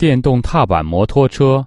电动踏板摩托车。